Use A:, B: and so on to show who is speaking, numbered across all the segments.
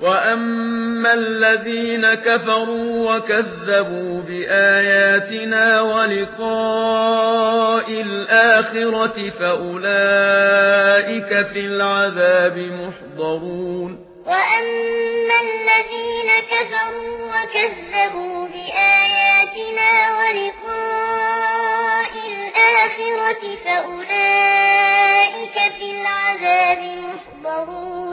A: وَأَمَّا الَّذِينَ كَفَرُوا وَكَذَّبُوا بِآيَاتِنَا وَلِقَاءِ الْآخِرَةِ فَأُولَئِكَ فِي الْعَذَابِ مُحْضَرُونَ
B: وَأَمَّا الَّذِينَ كَفَرُوا وَكَذَّبُوا بِآيَاتِنَا وَلِقَاءِ الْآخِرَةِ فَأُولَئِكَ فِي الْعَذَابِ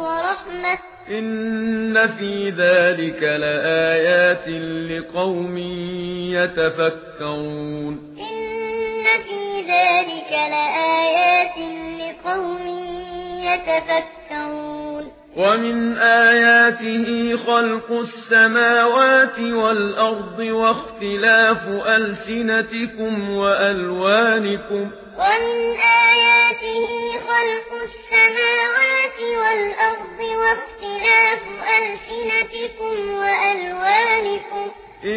B: وَرَحْمَةً
A: إِنَّ فِي ذَلِكَ لَآيَاتٍ لِقَوْمٍ يَتَفَكَّرُونَ
B: إِنَّ فِي ذَلِكَ لَآيَاتٍ لِقَوْمٍ يَتَفَكَّرُونَ
A: وَمِنْ آيَاتِهِ خَلْقُ السَّمَاوَاتِ وَالْأَرْضِ وَاخْتِلَافُ أَلْسِنَتِكُمْ وَأَلْوَانِكُمْ
B: وَمِنْ آيَاتِهِ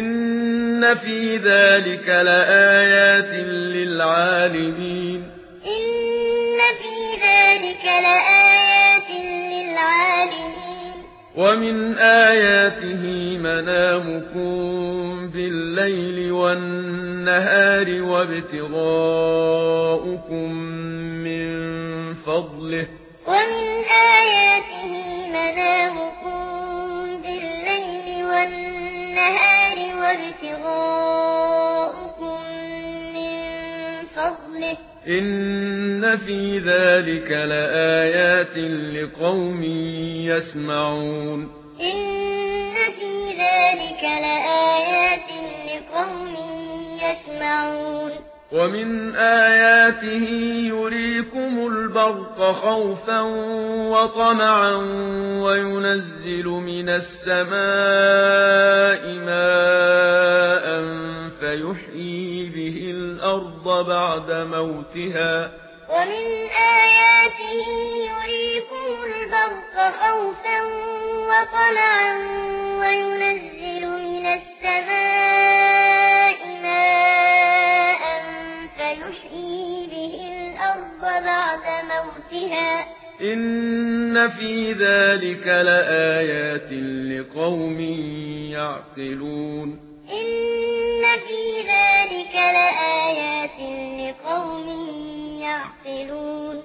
A: إن في ذلك لآيات للعالمين
B: إن في ذلك لآيات للعالمين
A: ومن آياته منامكم بالليل والنهار وابتغاؤكم من فضله
B: ومن آياته منامكم
A: إن في ذلك لآيات لقوم يسمعون.
B: إن في ذلك لآيات
A: ومن آياته يريكم البرق خوفا وطمعا وينزل من السماء ماء فيحيي به الأرض بعد موتها.
B: ومن آياته يريكم البرق خوفا وطمعا بعد موتها إن في ذلك لآيات لقوم يعقلون
A: إن في ذلك لآيات لقوم يعقلون